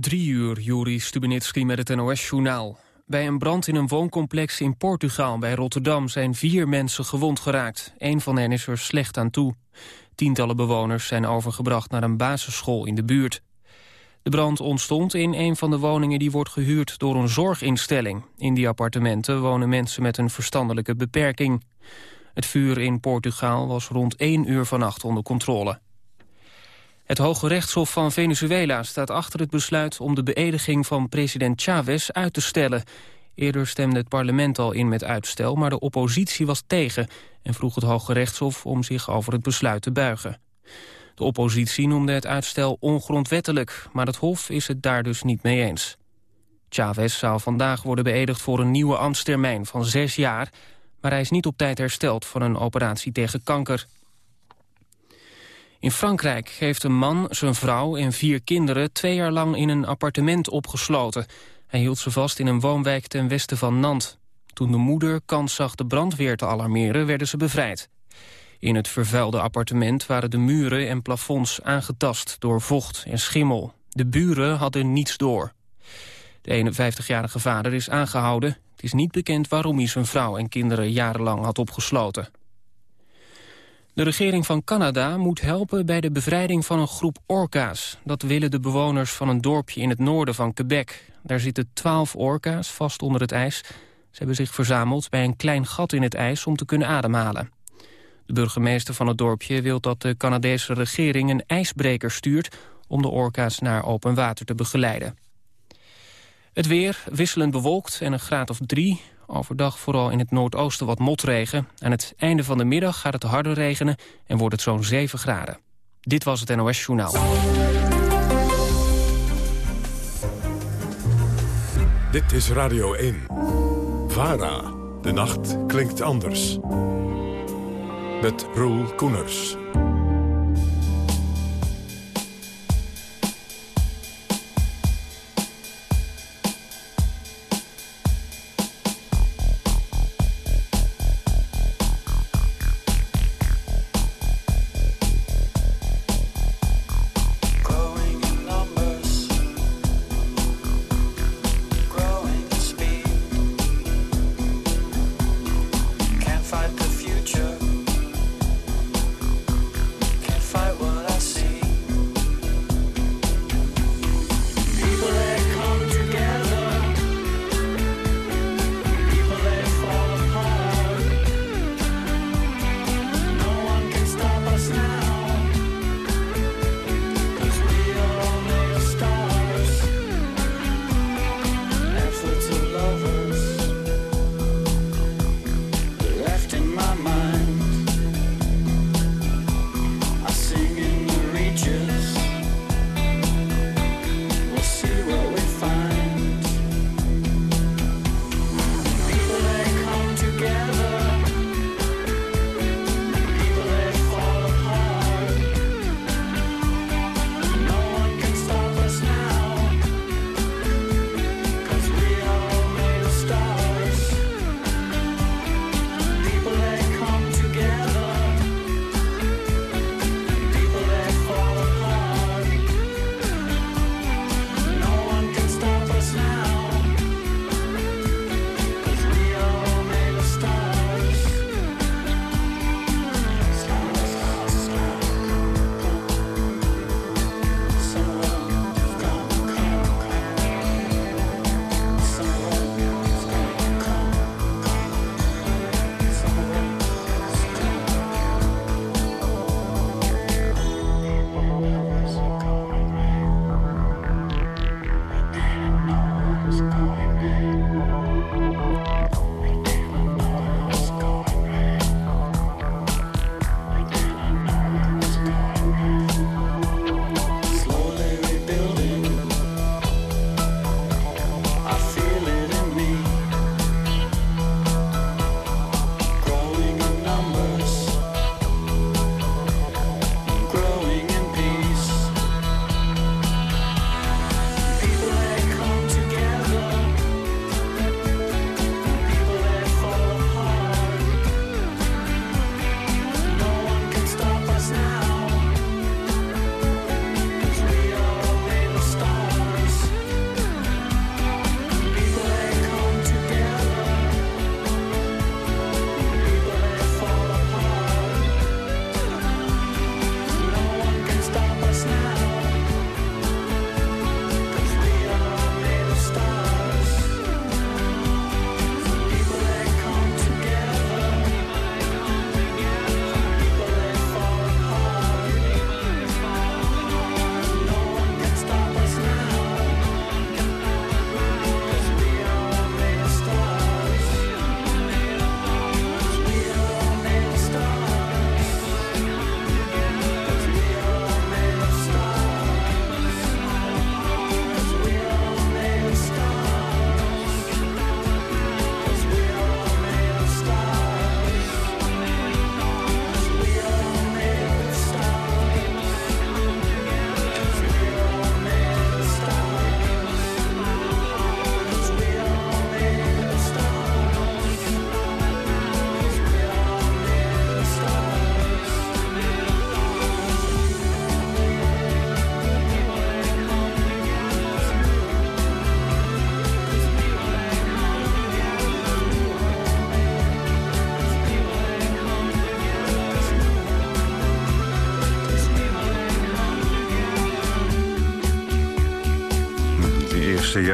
Drie uur, Juri Stubenitski met het NOS-journaal. Bij een brand in een wooncomplex in Portugal bij Rotterdam... zijn vier mensen gewond geraakt. Eén van hen is er slecht aan toe. Tientallen bewoners zijn overgebracht naar een basisschool in de buurt. De brand ontstond in een van de woningen die wordt gehuurd door een zorginstelling. In die appartementen wonen mensen met een verstandelijke beperking. Het vuur in Portugal was rond één uur vannacht onder controle. Het Hoge Rechtshof van Venezuela staat achter het besluit om de beëdiging van president Chavez uit te stellen. Eerder stemde het parlement al in met uitstel, maar de oppositie was tegen en vroeg het Hoge Rechtshof om zich over het besluit te buigen. De oppositie noemde het uitstel ongrondwettelijk, maar het Hof is het daar dus niet mee eens. Chavez zou vandaag worden beëdigd voor een nieuwe ambtstermijn van zes jaar, maar hij is niet op tijd hersteld van een operatie tegen kanker. In Frankrijk heeft een man zijn vrouw en vier kinderen twee jaar lang in een appartement opgesloten. Hij hield ze vast in een woonwijk ten westen van Nantes. Toen de moeder kans zag de brandweer te alarmeren, werden ze bevrijd. In het vervuilde appartement waren de muren en plafonds aangetast door vocht en schimmel. De buren hadden niets door. De 51-jarige vader is aangehouden. Het is niet bekend waarom hij zijn vrouw en kinderen jarenlang had opgesloten. De regering van Canada moet helpen bij de bevrijding van een groep orka's. Dat willen de bewoners van een dorpje in het noorden van Quebec. Daar zitten twaalf orka's vast onder het ijs. Ze hebben zich verzameld bij een klein gat in het ijs om te kunnen ademhalen. De burgemeester van het dorpje wil dat de Canadese regering een ijsbreker stuurt... om de orka's naar open water te begeleiden. Het weer wisselend bewolkt en een graad of drie. Overdag vooral in het noordoosten wat motregen. Aan het einde van de middag gaat het harder regenen en wordt het zo'n 7 graden. Dit was het NOS Journaal. Dit is Radio 1. VARA. De nacht klinkt anders. Met Roel Koeners.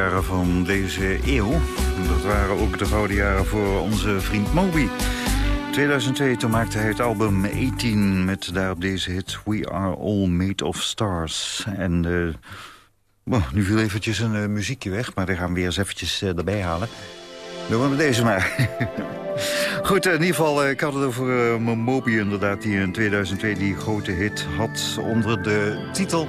Van deze eeuw. Dat waren ook de gouden jaren voor onze vriend Moby. 2002, toen maakte hij het album 18 met daarop deze hit We Are All Made of Stars. En uh, nu viel eventjes een uh, muziekje weg, maar daar gaan we weer eens eventjes uh, erbij halen. Doen we met deze maar. Goed, in ieder geval, ik had het over Moby inderdaad... die in 2002 die grote hit had onder de titel...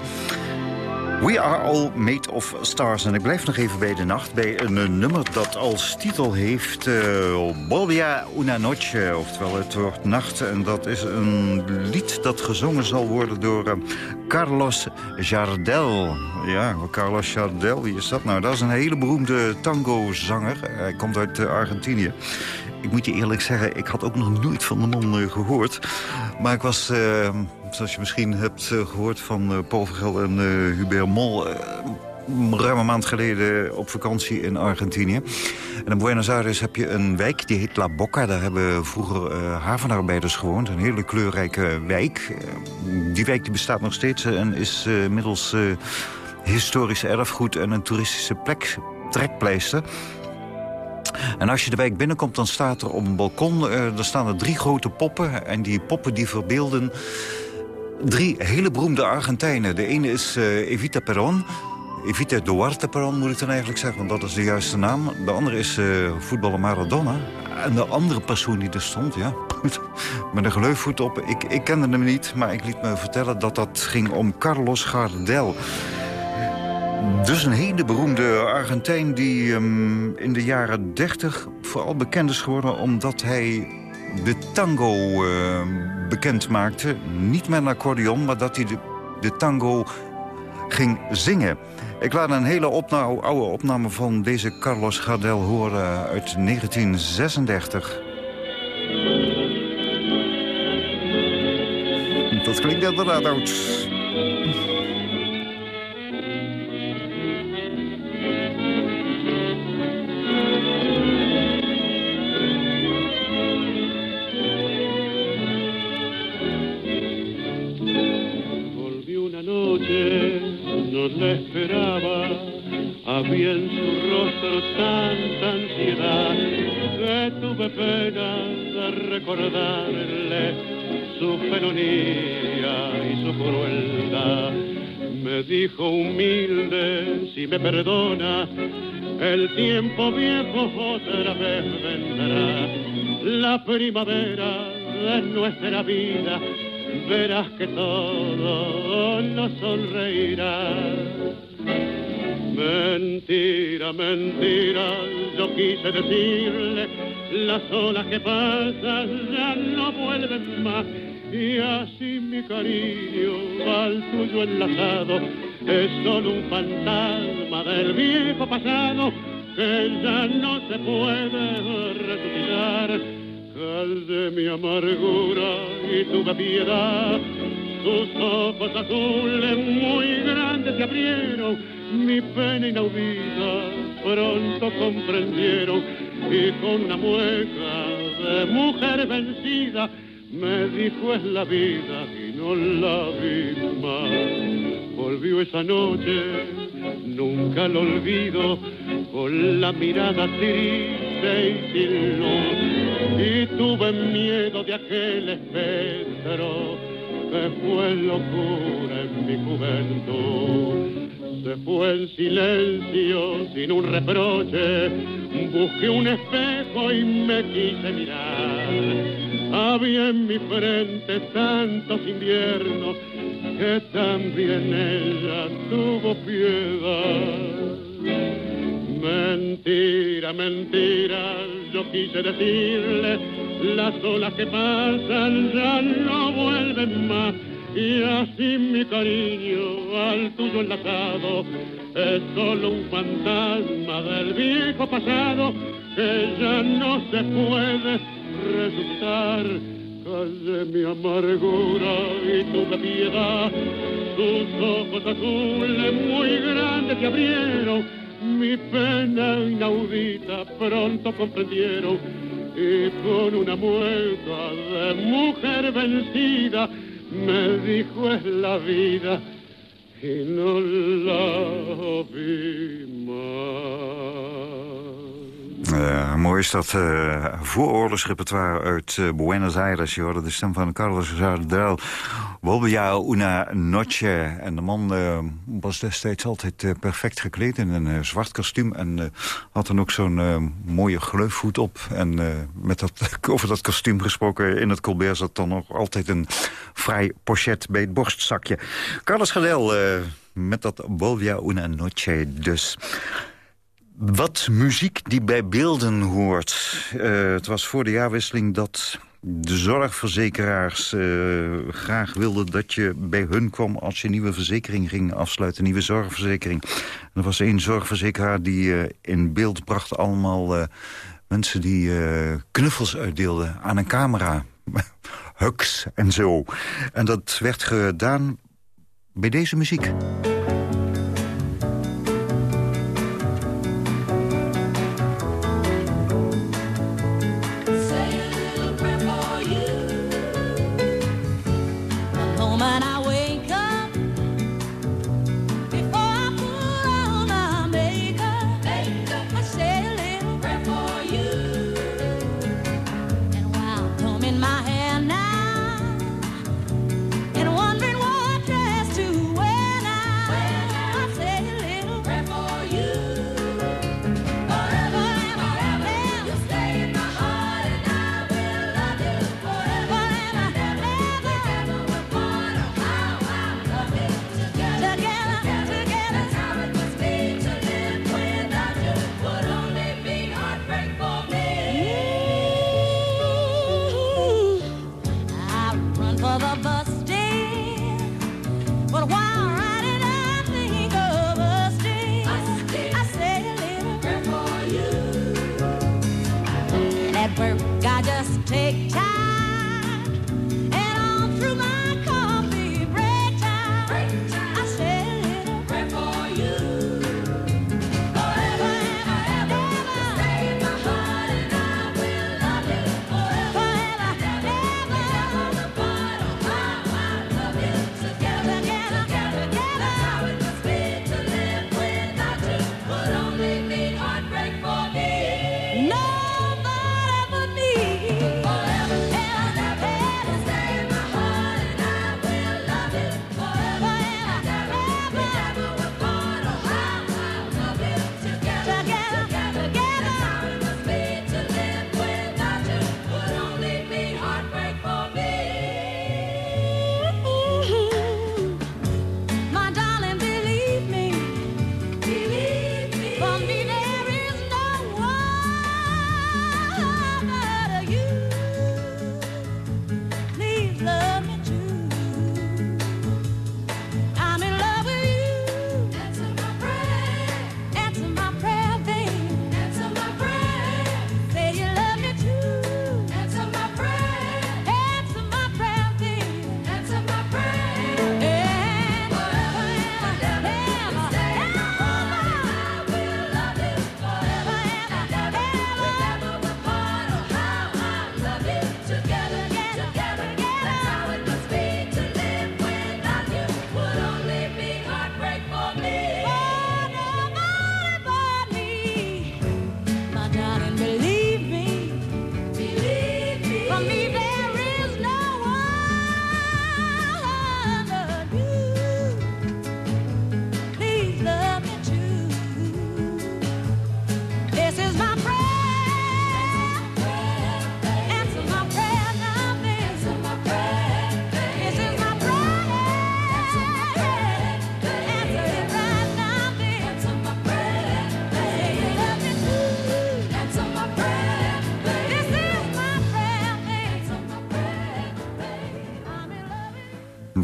We Are All Made of Stars. En ik blijf nog even bij de nacht bij een nummer dat als titel heeft... Uh, una noche, oftewel het woord nacht. En dat is een lied dat gezongen zal worden door uh, Carlos Jardel. Ja, Carlos Jardel, wie is dat nou? Dat is een hele beroemde tango-zanger. Hij komt uit Argentinië ik moet je eerlijk zeggen, ik had ook nog nooit van de man uh, gehoord. Maar ik was, uh, zoals je misschien hebt uh, gehoord van Paul Vergel en Hubert Mol... ruim een maand geleden op vakantie in Argentinië. En in Buenos Aires heb je een wijk, die heet La Boca. Daar hebben vroeger havenarbeiders gewoond. Een hele kleurrijke wijk. die wijk die bestaat nog steeds en is middels historisch erfgoed... en een toeristische plek, trekpleister... En als je de wijk binnenkomt, dan staat er op een balkon... Uh, er staan er drie grote poppen. En die poppen die verbeelden drie hele beroemde Argentijnen. De ene is uh, Evita Perón. Evita Duarte Perón moet ik dan eigenlijk zeggen, want dat is de juiste naam. De andere is uh, voetballer Maradona. En de andere persoon die er stond, ja, met een geleufvoet op. Ik, ik kende hem niet, maar ik liet me vertellen dat dat ging om Carlos Gardel. Dus een hele beroemde Argentijn die um, in de jaren 30 vooral bekend is geworden... omdat hij de tango uh, bekend maakte. Niet met een accordeon, maar dat hij de, de tango ging zingen. Ik laat een hele opname, oude opname van deze Carlos Gardel horen uit 1936. Dat klinkt inderdaad oud. Había en su rostro tanta ansiedad que tuve pena de recordarle su felonía y su crueldad. Me dijo humilde, si me perdona, el tiempo viejo otra vez vendrá. La primavera de nuestra vida verás que todo nos sonreirá. Mentira, mentira, yo quise decirle, las olas que pasan ya no vuelven más. Y así mi cariño al tuyo enlazado es solo un fantasma del viejo pasado que ya no se puede resucitar de mi amargura y tuve piedad. Tus ojos azules muy grandes se abrieron, mi pena inaudita pronto comprendieron y con una mueca de mujer vencida me dijo es la vida y no la vi más. Volvió esa noche, nunca lo olvido, con la mirada triste y sin y tuve miedo de aquel espectro que fue locura en mi juventud. Se fue en silencio, sin un reproche, busqué un espejo y me quise mirar. Había en mi frente tantos inviernos que también ella tuvo piedad. Mentira, mentira, yo quise decirle, las olas que pasan ya no vuelven más. Y así mi cariño al tuyo enlazado es solo un fantasma del viejo pasado que ya no se puede resucitar. Calle mi amargura y tu piedad, tus ojos azules muy grandes se abrieron mi pena inaudita pronto comprendieron y con una mueca de mujer vencida me dijo es la vida y no la vi Ja, mooi is dat uh, vooroorlogsrepertoire uit uh, Buenos Aires. Je hoorde de stem van Carlos Gardel Volvia una noche. En de man uh, was destijds altijd perfect gekleed in een zwart kostuum. En had dan ook zo'n mooie gleufvoet op. En met dat, over dat kostuum gesproken, in het Colbert zat dan nog altijd een vrij pochet bij het borstzakje. Carlos Gardel met dat Volvia una noche dus. Wat muziek die bij beelden hoort. Het was voor de jaarwisseling dat de zorgverzekeraars uh, graag wilden dat je bij hun kwam... als je nieuwe verzekering ging afsluiten, nieuwe zorgverzekering. er was één zorgverzekeraar die uh, in beeld bracht allemaal mensen die knuffels uitdeelden aan een camera. Hugs en zo. En dat werd gedaan bij deze muziek.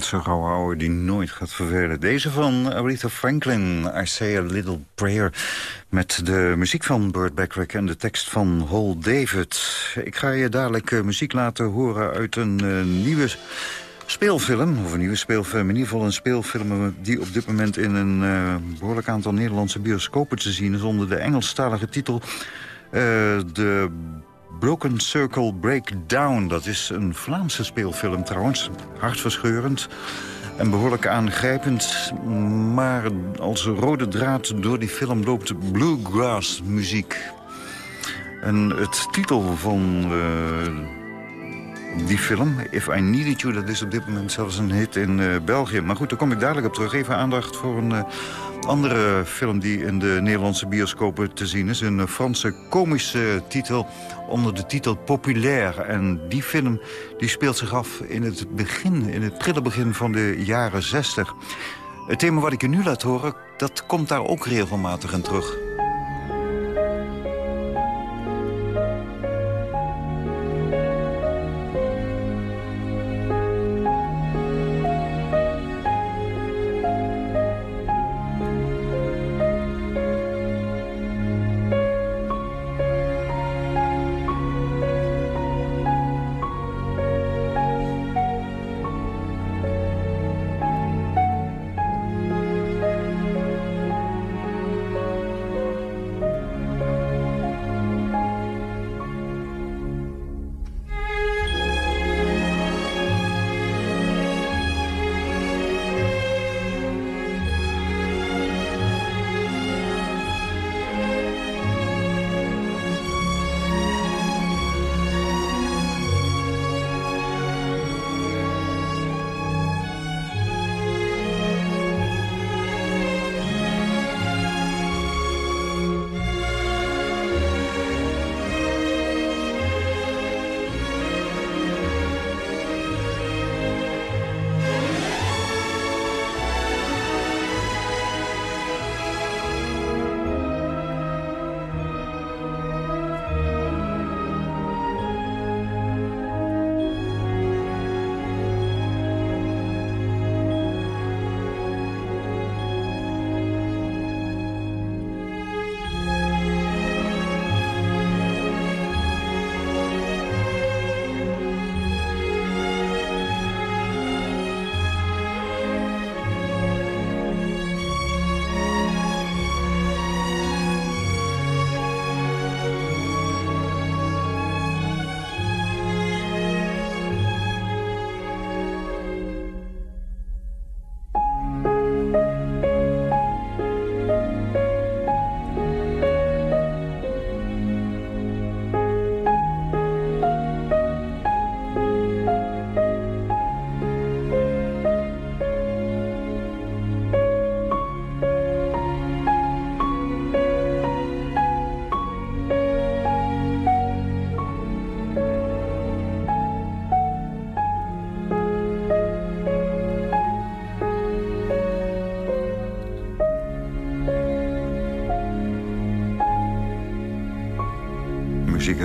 Zo'n gouden ouwe die nooit gaat vervelen. Deze van Aretha Franklin, I Say a Little Prayer... met de muziek van Burt Bacharach en de tekst van Hall David. Ik ga je dadelijk uh, muziek laten horen uit een uh, nieuwe speelfilm. Of een nieuwe speelfilm, in ieder geval een speelfilm... die op dit moment in een uh, behoorlijk aantal Nederlandse bioscopen te zien is... onder de Engelstalige titel... de Broken Circle Breakdown. Dat is een Vlaamse speelfilm trouwens. Hartverscheurend en behoorlijk aangrijpend. Maar als rode draad door die film loopt bluegrass muziek. En het titel van die film, If I Needed You... dat is op dit moment zelfs een hit in België. Maar goed, daar kom ik dadelijk op terug. Even aandacht voor een andere film die in de Nederlandse bioscopen te zien is. Een Franse komische titel onder de titel Populair. En die film die speelt zich af in het begin, in het prille begin van de jaren 60. Het thema wat ik je nu laat horen, dat komt daar ook regelmatig in terug.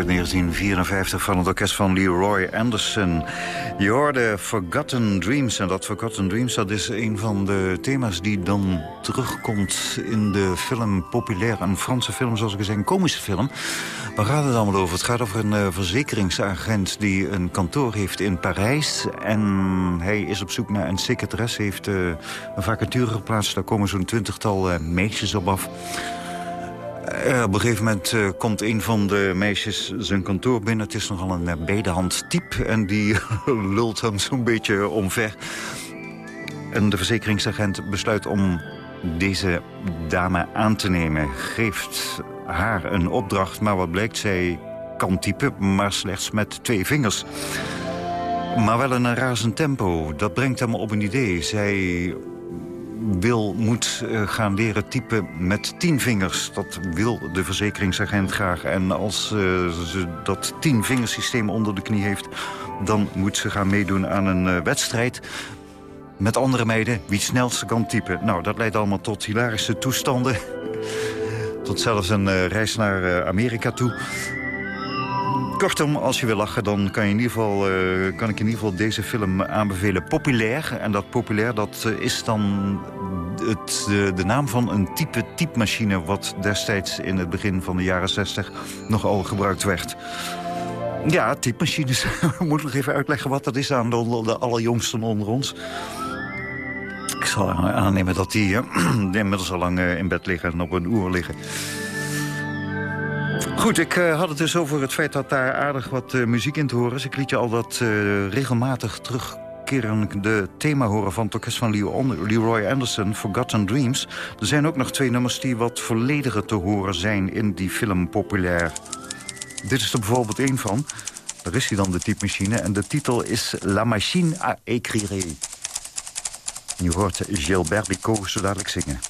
Uit 1954 van het orkest van Leroy Anderson. Je hoorde Forgotten Dreams. En dat Forgotten Dreams dat is een van de thema's die dan terugkomt in de film Populair. Een Franse film, zoals ik zei, een komische film. Waar gaat het allemaal over? Het gaat over een uh, verzekeringsagent die een kantoor heeft in Parijs. En hij is op zoek naar een secretaresse. heeft uh, een vacature geplaatst. Daar komen zo'n twintigtal uh, meisjes op af. Uh, op een gegeven moment uh, komt een van de meisjes zijn kantoor binnen. Het is nogal een uh, bedehand type en die lult hem zo'n beetje omver. En de verzekeringsagent besluit om deze dame aan te nemen. Geeft haar een opdracht, maar wat blijkt, zij kan typen, maar slechts met twee vingers. Maar wel in een razend tempo. Dat brengt hem op een idee. Zij wil, moet uh, gaan leren typen met tien vingers. Dat wil de verzekeringsagent graag. En als uh, ze dat tien vingersysteem onder de knie heeft... dan moet ze gaan meedoen aan een uh, wedstrijd met andere meiden wie het snelste kan typen. Nou, dat leidt allemaal tot hilarische toestanden. tot zelfs een reis naar Amerika toe. Kortom, als je wil lachen, dan kan, je in ieder geval, uh, kan ik in ieder geval deze film aanbevelen. Populair. En dat populair, dat uh, is dan het, de, de, naam van een type typemachine... wat destijds in het begin van de jaren 60 nogal gebruikt werd. Ja, typemachines. Moet ik nog even uitleggen wat dat is aan de, allerjongsten onder ons. Ik zal aannemen dat die uh, inmiddels al lang in bed liggen en op een oer liggen. Goed, ik uh, had het dus over het feit dat daar aardig wat uh, muziek in te horen is. Ik liet je al dat uh, regelmatig terugkerende thema horen van het orkest van Leroy Anderson, Forgotten Dreams. Er zijn ook nog twee nummers die wat vollediger te horen zijn in die film populair. Dit is er bijvoorbeeld één van. Daar is hij dan, de typemachine. En de titel is La Machine à écrire. Je hoort Gilbert Bicot zo dadelijk zingen.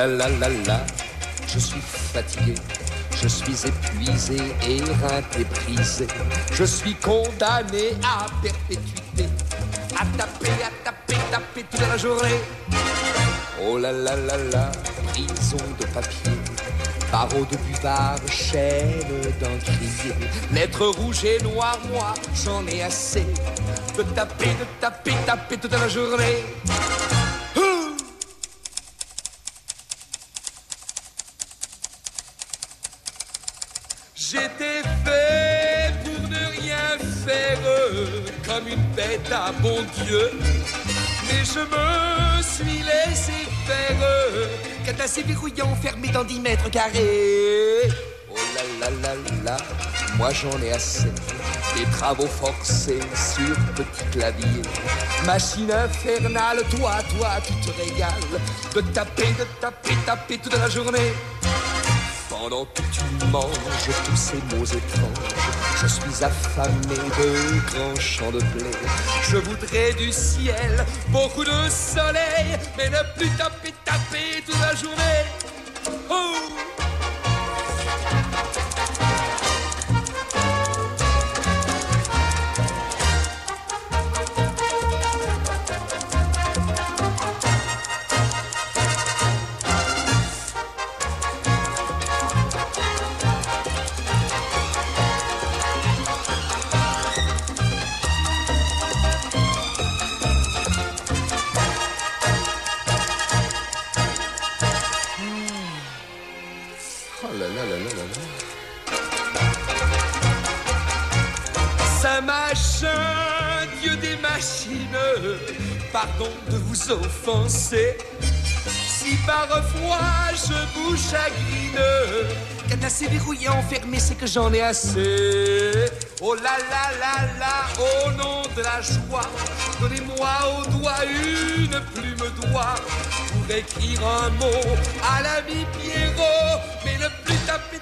Là là là là, je suis fatigué, je suis épuisé, éreinté, brisé. Je suis condamné à perpétuité, à taper, à taper, taper toute la journée. Oh là là là là, prison de papier, barreaux de buvard, chaîne d'encrier, lettres rouges et noires, moi j'en ai assez de taper, de taper, taper toute la journée. Une bête à bon Dieu. Mais je me suis laissé faire Catassé verrouillant fermé dans 10 mètres carrés. Oh là là là là, moi j'en ai assez. Des travaux forcés sur petit clavier. Machine infernale, toi, toi, tu te régales. De taper, de taper, taper toute la journée. Pendant que tu manges tous ces mots étranges, je suis affamé de grands champs de blé. Je voudrais du ciel, beaucoup de soleil, mais ne plus taper, taper toute la journée. Oh Si parfois je vous chagrine, cadenassé, verrouillé, enfermé, c'est que j'en ai assez. Oh là là là là, au nom de la joie, donnez-moi au doigt une plume d'oie pour écrire un mot à l'ami Pierrot. Mais ne plus taper,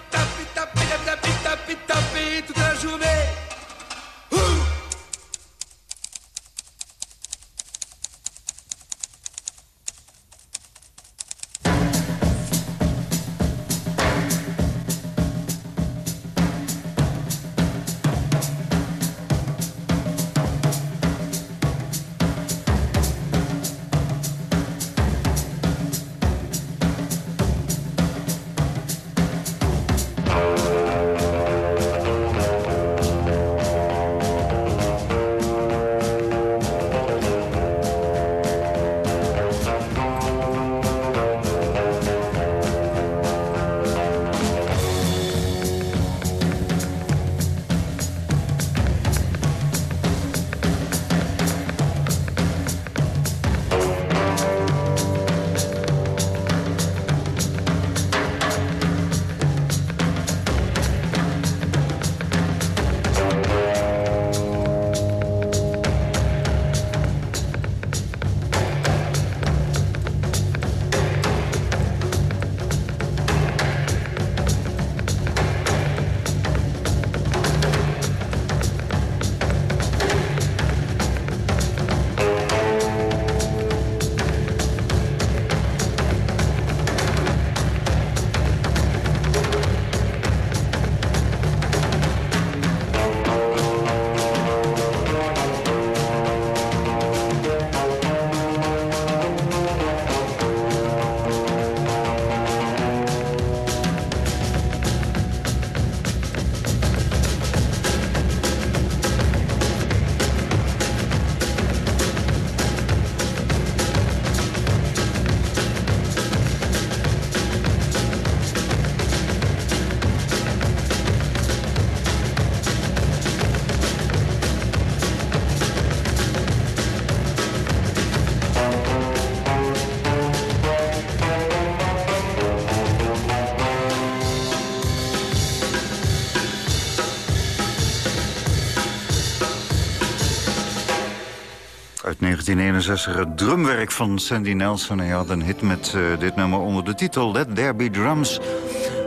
1961 het drumwerk van Sandy Nelson. Hij had een hit met uh, dit nummer onder de titel Let There Be Drums.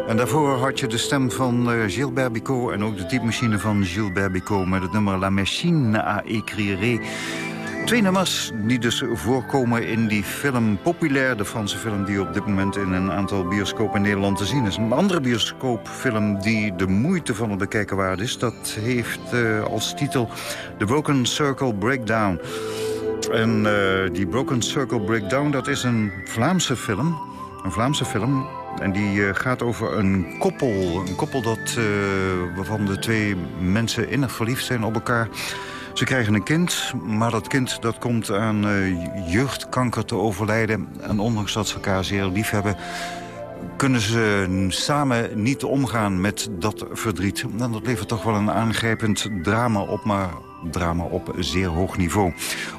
En daarvoor had je de stem van uh, Gilbert Bicot... en ook de typemachine van Gilbert Bicot... met het nummer La Machine à écrire. Twee nummers die dus voorkomen in die film Populair... de Franse film die op dit moment in een aantal bioscopen in Nederland te zien is. Een andere bioscoopfilm die de moeite van het bekijken waard is... dat heeft uh, als titel The Broken Circle Breakdown. En uh, die Broken Circle Breakdown, dat is een Vlaamse film. Een Vlaamse film en die uh, gaat over een koppel. Een koppel dat, waarvan de twee mensen innig verliefd zijn op elkaar... Ze krijgen een kind, maar dat kind dat komt aan jeugdkanker te overlijden. En ondanks dat ze elkaar zeer lief hebben kunnen ze samen niet omgaan met dat verdriet. En dat levert toch wel een aangrijpend drama op, maar drama op zeer hoog niveau.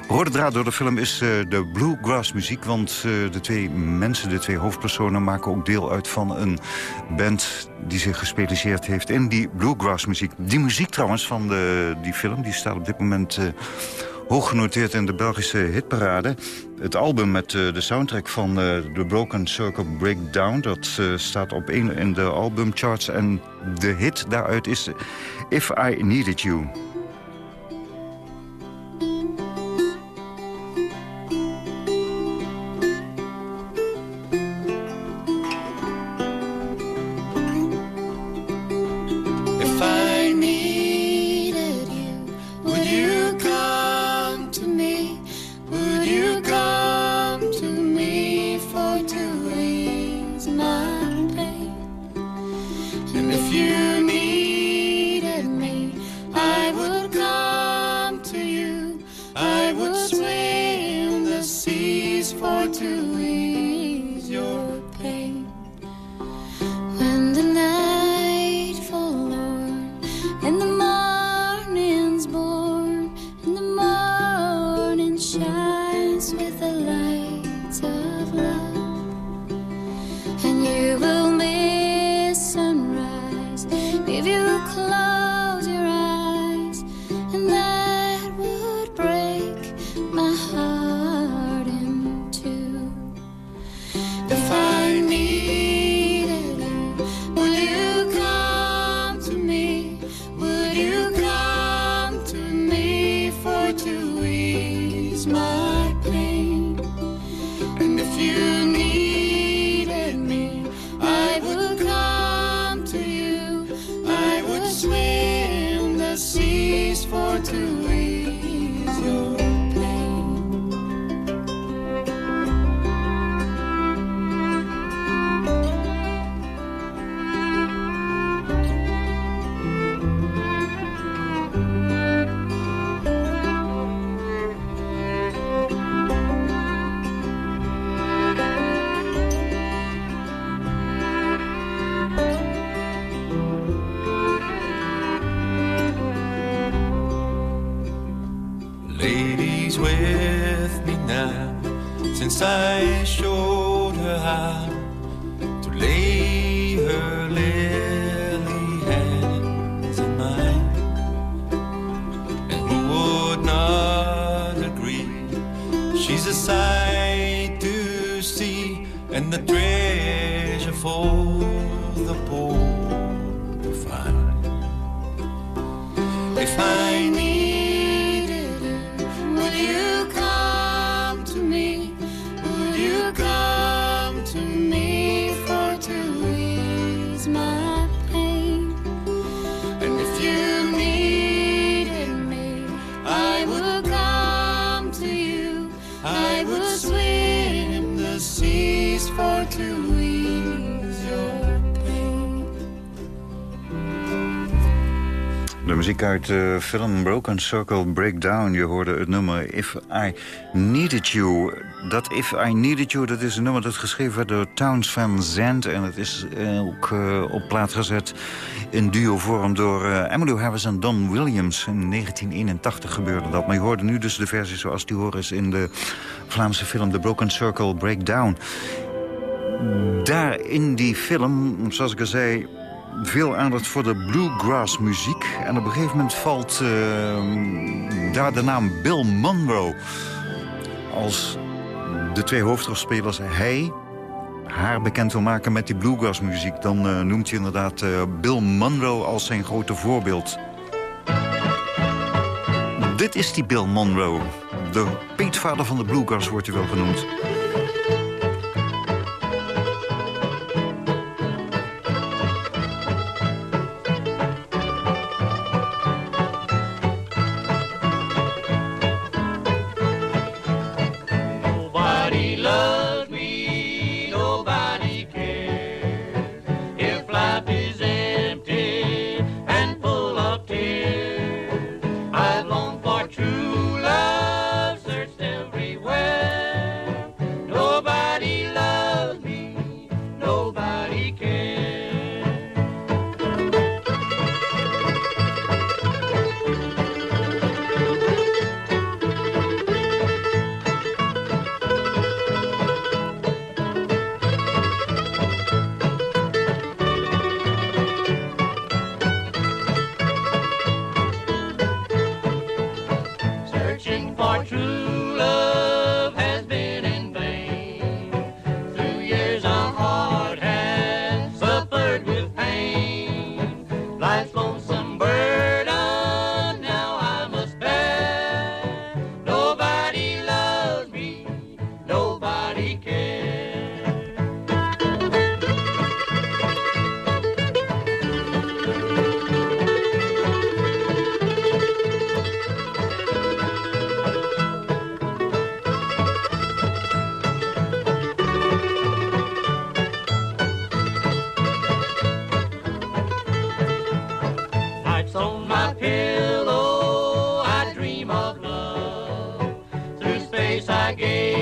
Rode draad door de film is uh, de bluegrass muziek... want uh, de twee mensen, de twee hoofdpersonen... maken ook deel uit van een band die zich gespecialiseerd heeft in die bluegrass muziek. Die muziek trouwens van de, die film die staat op dit moment... Uh, hoog genoteerd in de Belgische hitparade. Het album met de soundtrack van The Broken Circle Breakdown... dat staat op één in de albumcharts. En de hit daaruit is If I Needed You. Uit de film Broken Circle Breakdown. Je hoorde het nummer If I Needed You. Dat If I Needed You, dat is een nummer dat geschreven werd door Towns van Zandt. En het is ook uh, op plaat gezet in duo-vorm door uh, Emmylou Harris en Don Williams. In 1981 gebeurde dat. Maar je hoorde nu dus de versie zoals die horen is in de Vlaamse film The Broken Circle Breakdown. Daar in die film, zoals ik al zei veel aandacht voor de bluegrass muziek. En op een gegeven moment valt uh, daar de naam Bill Monroe als de twee hoofdrolspelers hij haar bekend wil maken met die bluegrass-muziek... dan uh, noemt hij inderdaad uh, Bill Monroe als zijn grote voorbeeld. Dit is die Bill Monroe. De peetvader van de bluegrass wordt hij wel genoemd. Het tweede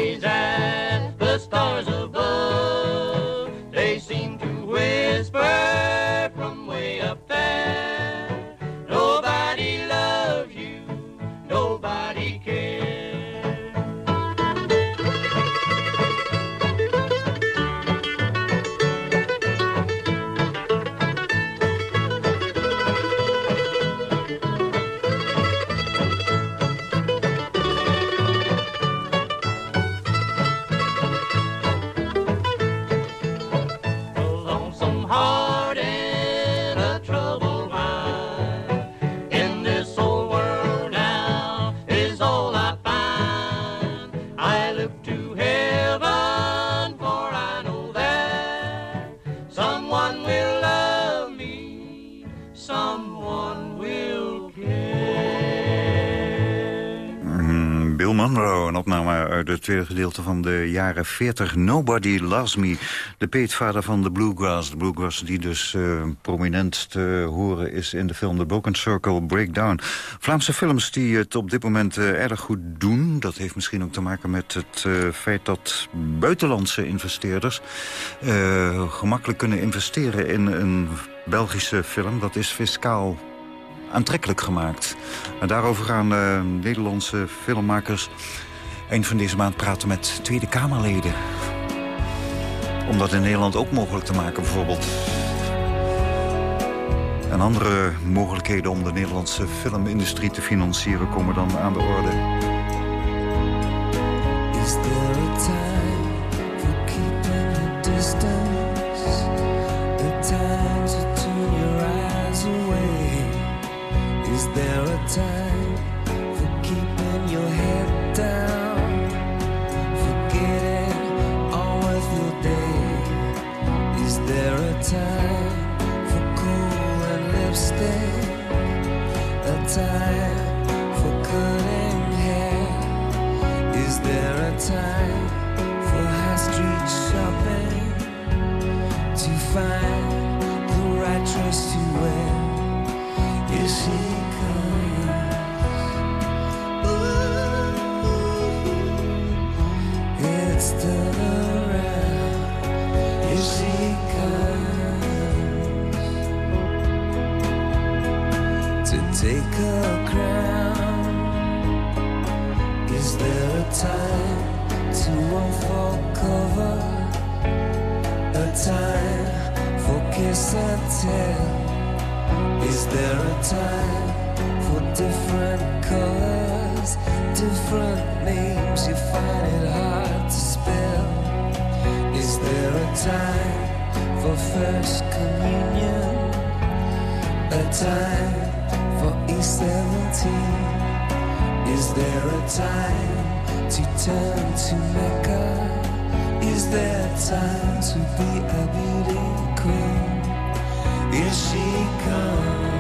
gedeelte van de jaren 40. Nobody Loves Me. De peetvader van de bluegrass. De bluegrass die dus uh, prominent te horen is in de film The Broken Circle Breakdown. Vlaamse films die het op dit moment uh, erg goed doen. Dat heeft misschien ook te maken met het uh, feit dat buitenlandse investeerders... gemakkelijk kunnen investeren in een Belgische film. Dat is fiscaal aantrekkelijk gemaakt. En daarover gaan Nederlandse filmmakers eind van deze maand praten met Tweede Kamerleden. Om dat in Nederland ook mogelijk te maken bijvoorbeeld. En andere mogelijkheden om de Nederlandse filmindustrie te financieren komen dan aan de orde. Is there a time for keeping a distance? The time to turn your eyes away. Is there a time time for E17? Is there a time to turn to Mecca? Is there time to be a beauty queen? Here she comes.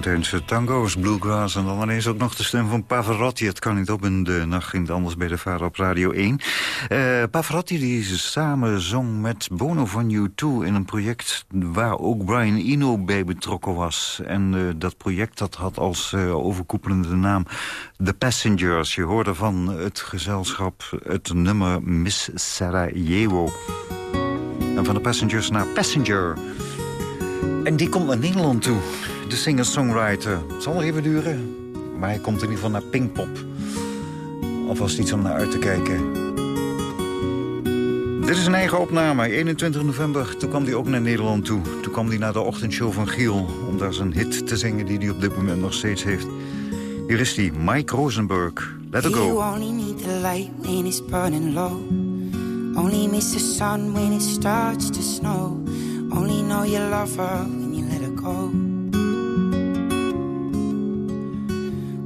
Argentijnse tango's, bluegrass en dan ineens ook nog de stem van Pavarotti. Het kan niet op in de nacht ging het anders bij de vader op Radio 1. Eh, Pavarotti die samen zong met Bono van U2 in een project waar ook Brian Eno bij betrokken was. En eh, dat project dat had als eh, overkoepelende naam The Passengers. Je hoorde van het gezelschap het nummer Miss Sarajevo. En van de Passengers naar Passenger. En die komt naar Nederland toe. De singer-songwriter. Het zal nog even duren. Maar hij komt in ieder geval naar Pinkpop. Alvast iets om naar uit te kijken. Dit is een eigen opname. 21 november, toen kwam hij ook naar Nederland toe. Toen kwam hij naar de ochtendshow van Giel... om daar zijn hit te zingen die hij op dit moment nog steeds heeft. Hier is hij, Mike Rosenberg. Let it You go. only need the light when it's burning low. Only miss the sun when it starts to snow. Only know you love her when you let her go.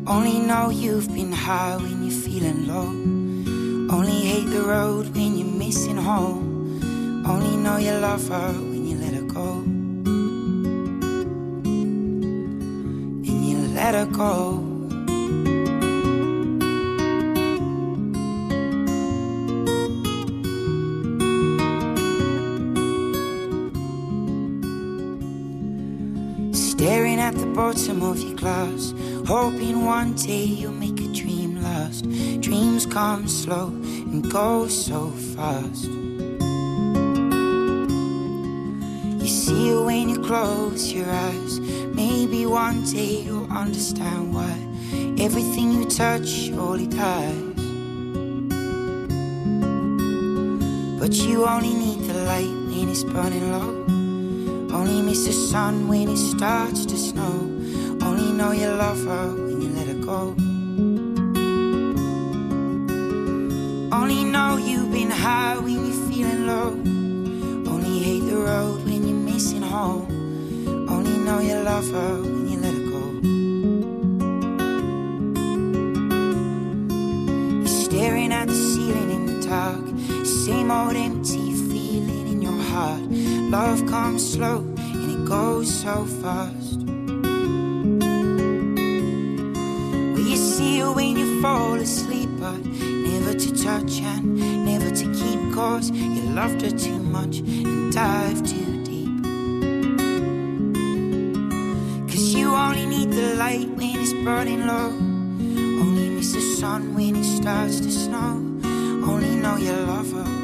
Only know you've been high when you're feeling low. Only hate the road when you're missing home. Only know you love her when you let her go. And you let her go. Staring at the bottom of your glass, hoping one day you'll make a dream last. Dreams come slow and go so fast. You see it when you close your eyes. Maybe one day you'll understand why everything you touch surely dies. But you only need the light when it's burning low. Only miss the sun when it starts to snow. Only know you love her when you let her go. Only know you've been high when you're feeling low. Only hate the road when you're missing home. Only know you love her when you let her go. I'm staring at the ceiling in the dark. Same old empty feeling in your heart. Love comes slow and it goes so fast. Fall asleep, but never to touch and never to keep cause you loved her too much and dive too deep. Cause you only need the light when it's burning low. Only miss the sun when it starts to snow. Only know you love her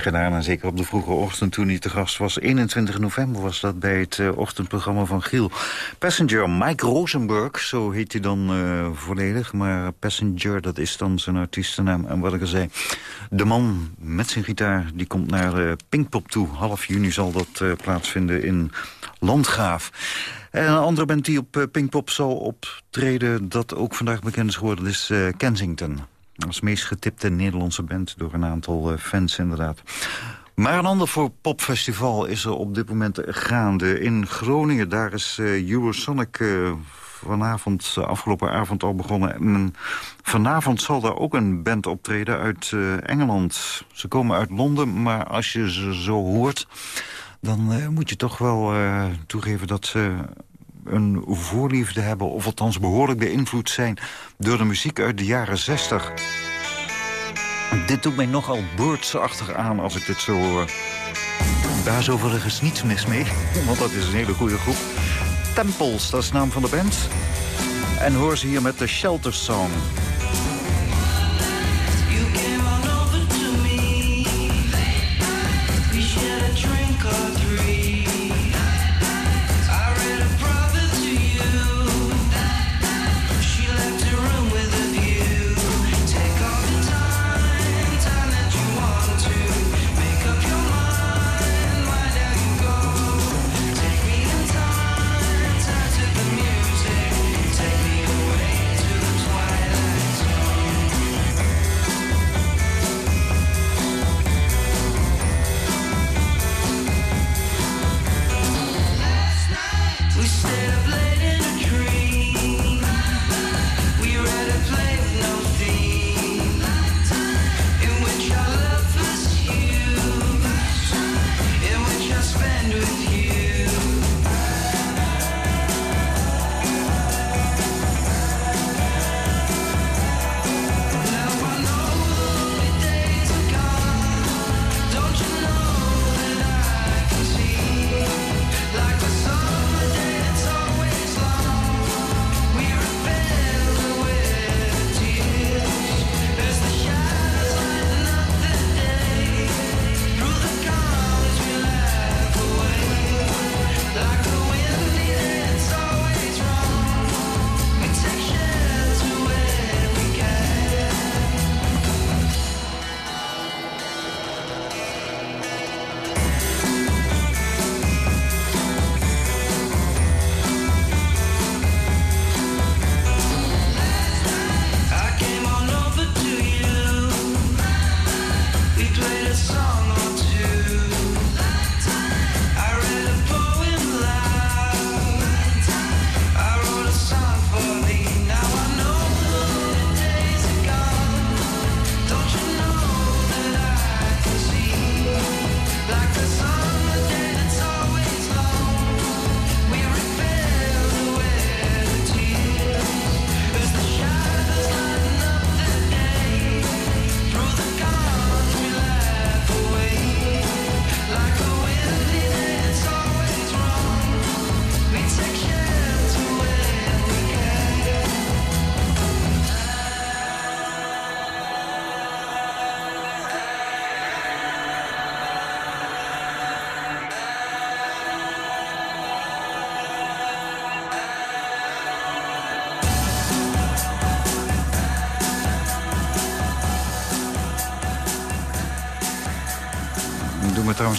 Gedaan en zeker op de vroege ochtend toen hij te gast was. 21 november was dat bij het eh, ochtendprogramma van Giel. Passenger, Mike Rosenberg, zo heet hij dan eh, volledig. Maar Passenger, dat is dan zijn artiestennaam. En wat ik al zei, de man met zijn gitaar, die komt naar uh, Pinkpop toe. Half juni zal dat eh, plaatsvinden in Landgraaf. En een andere band die op eh, Pinkpop zal optreden... dat ook vandaag bekend is geworden, is eh, Kensington. Als meest getipte Nederlandse band door een aantal eh, fans inderdaad. Maar een ander voor popfestival is er op dit moment gaande. In Groningen, daar is Eurosonic eh, vanavond, eh, afgelopen avond al begonnen. En vanavond zal daar ook een band optreden uit Engeland. Ze komen uit Londen, maar als je ze zo hoort... dan moet je toch wel toegeven dat ze een voorliefde hebben... of althans behoorlijk beïnvloed zijn door de muziek uit de jaren 60. Dit doet mij nogal birdsachtig aan als ik dit zo hoor. Daar is overigens niets mis mee, want dat is een hele goede groep. Temples, dat is de naam van de band. En hoor ze hier met de Shelter Song.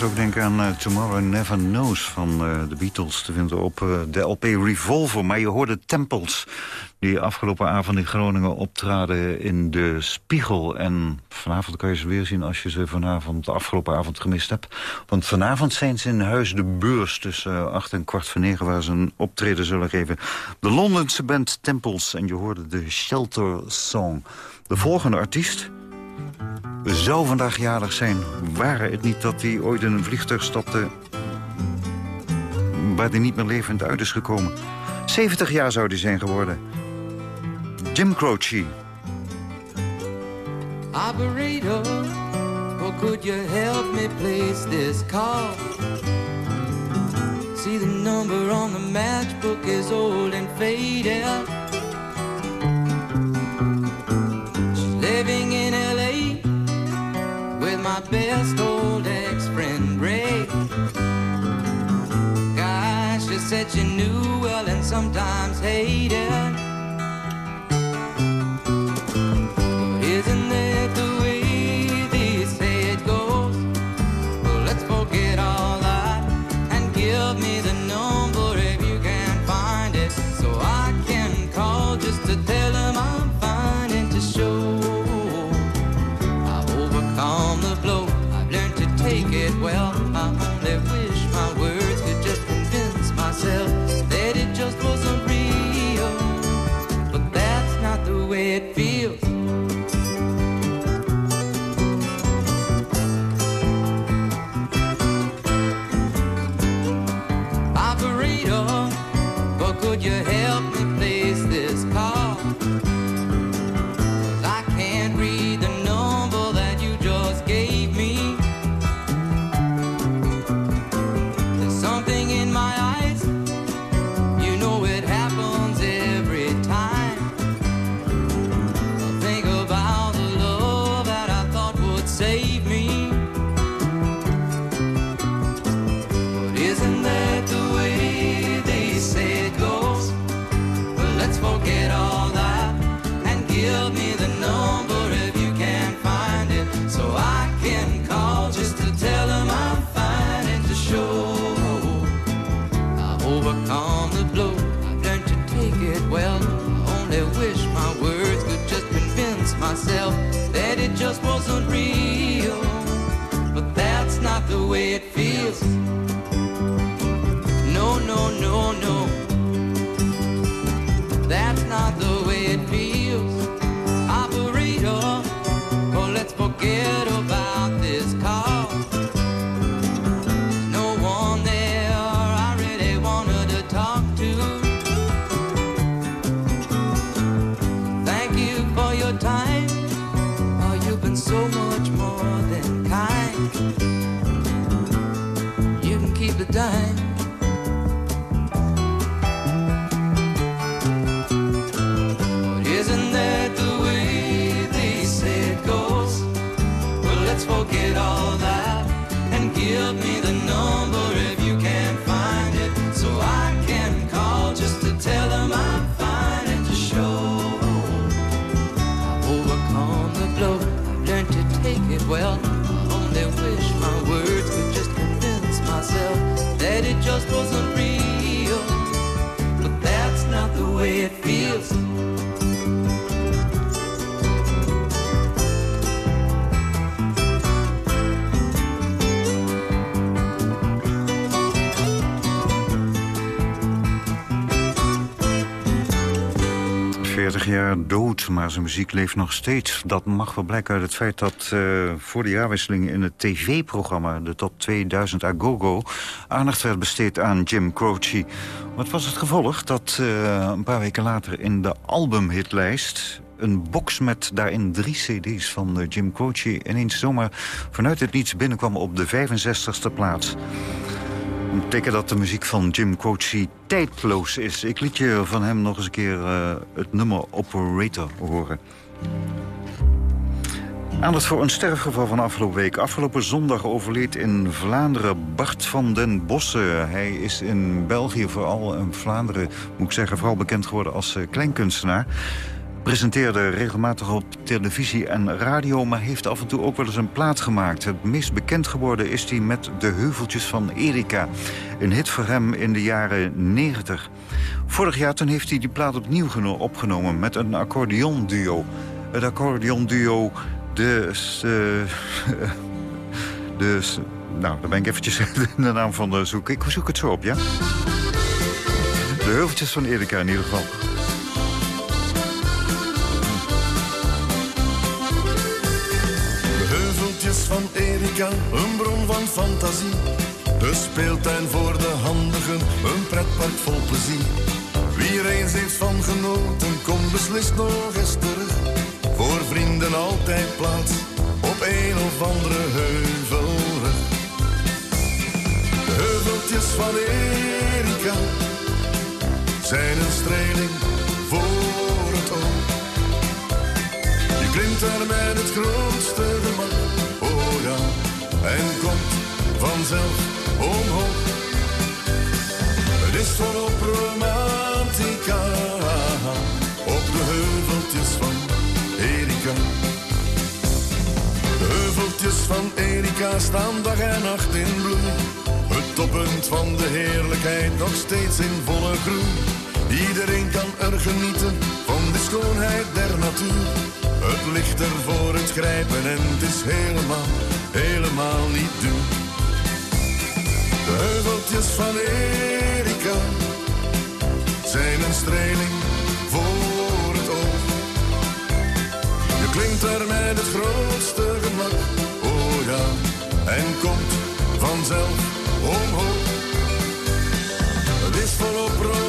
Trouwens ook denken aan eh, Tomorrow Never Knows van eh, de Beatles. Te vinden op eh, de LP Revolver. Maar je hoorde Tempels die afgelopen avond in Groningen optraden in de Spiegel. En vanavond kan je ze weer zien als je ze vanavond, de afgelopen avond gemist hebt. Want vanavond zijn ze in Huis de Beurs tussen acht en kwart van negen... waar ze een optreden zullen geven. De Londense band Tempels en je hoorde de Shelter Song. De volgende artiest zou vandaag jarig zijn. Waren het niet dat hij ooit in een vliegtuig stapte... waar hij niet meer levend uit is gekomen. 70 jaar zou hij zijn geworden. Jim Croce. Operator, or could you help me place this call? See the number on the matchbook is old and faded. She's living in LA my best old ex-friend Ray. Gosh, you said you knew well and sometimes hated. jaar dood, maar zijn muziek leeft nog steeds. Dat mag wel blijken uit het feit dat uh, voor de jaarwisseling... in het tv-programma De Top 2000 Agogo... aandacht werd besteed aan Jim Croce. Wat was het gevolg dat eh, een paar weken later in de albumhitlijst... een box met daarin drie cd's van eh, Jim Croce... ineens zomaar vanuit het niets binnenkwam op de 65ste plaats. Teken dat de muziek van Jim Croce tijdloos is. Ik liet je van hem nog eens een keer uh, het nummer Operator horen. Aandacht voor een sterfgeval van afgelopen week. Afgelopen zondag overleed in Vlaanderen Bart van den Bossen. Hij is in België, vooral in Vlaanderen, moet ik zeggen... vooral bekend geworden als uh, kleinkunstenaar. Presenteerde regelmatig op televisie en radio... maar heeft af en toe ook wel eens een plaat gemaakt. Het meest bekend geworden is hij met De Heuveltjes van Erika. Een hit voor hem in de jaren 90. Vorig jaar toen heeft hij die plaat opnieuw geno- opgenomen... met een accordeonduo. Het accordeonduo... De... eh, de nou, daar ben ik eventjes de naam van de zoeken. Ik zoek het zo op, ja? De heuveltjes van Erika in ieder geval. Een bron van fantasie. De speeltuin voor de handigen, een pretpark vol plezier. Wie er eens heeft van genoten, komt beslist nog eens terug. Voor vrienden altijd plaats, op een of andere heuvelrug. De heuveltjes van Erika, zijn een streling voor het oog. Je klimt er met het grootste gemak, oh ja, en komt vanzelf omhoog. Het is volop romantica, op de heuveltjes van Erika. De heuveltjes van Erika staan dag en nacht in bloei. Het toppunt van de heerlijkheid nog steeds in volle groei. Iedereen kan er genieten van de schoonheid der natuur. Het ligt er voor het grijpen en het is helemaal, helemaal niet duur. De heuveltjes van Erika zijn een streling voor het oog. Je klinkt er met het grootste gemak, oh ja, en komt vanzelf omhoog. Het is volop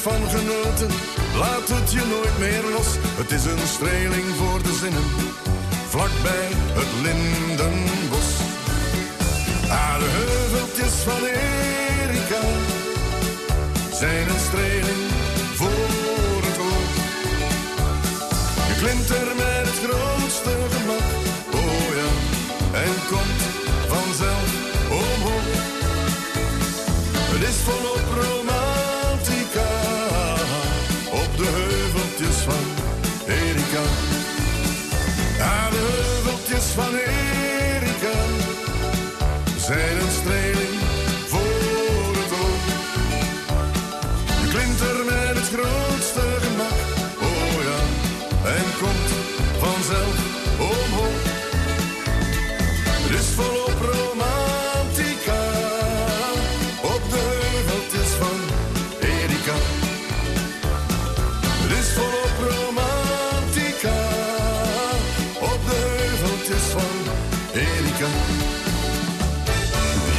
van genoten, laat het je nooit meer los. Het is een streling voor de zinnen, vlakbij het Lindenbos. Ah, de heuveltjes van Erika zijn een streling voor het oog. Je klimt er met het grootste gemak, oh ja, en komt vanzelf omhoog. Het is volop romantica, van van Erika.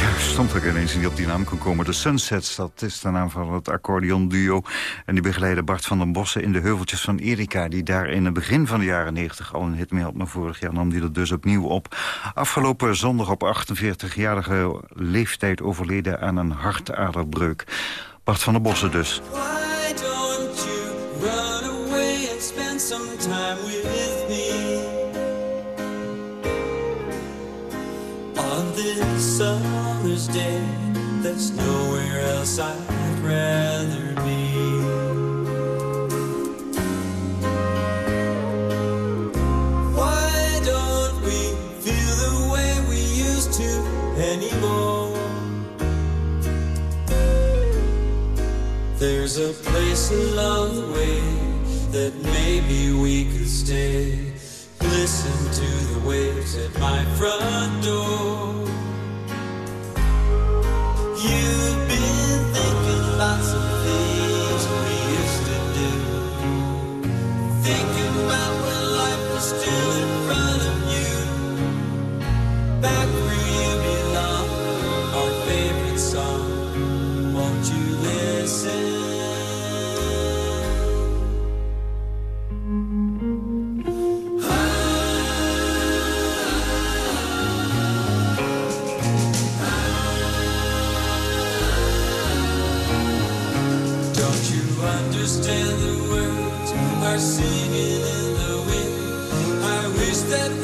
Ja, stond ik ineens niet op die naam kon komen. De Sunsets, dat is de naam van het accordeonduo. En die begeleiden Bart van den Bossen in de heuveltjes van Erika... die daar in het begin van de jaren 90 al een hit mee had. Maar vorig jaar nam die dat dus opnieuw op. Afgelopen zondag op 48-jarige leeftijd overleden aan een hartaderbreuk. Bart van den Bossen dus. Why don't you run away and spend some time with summer's day, there's nowhere else I'd rather be. Why don't we feel the way we used to anymore? There's a place along the way that maybe we could stay. Listen to the waves at my front door. Lots of things we used to do. Thinking about when life was still are singing in the wind. I wish that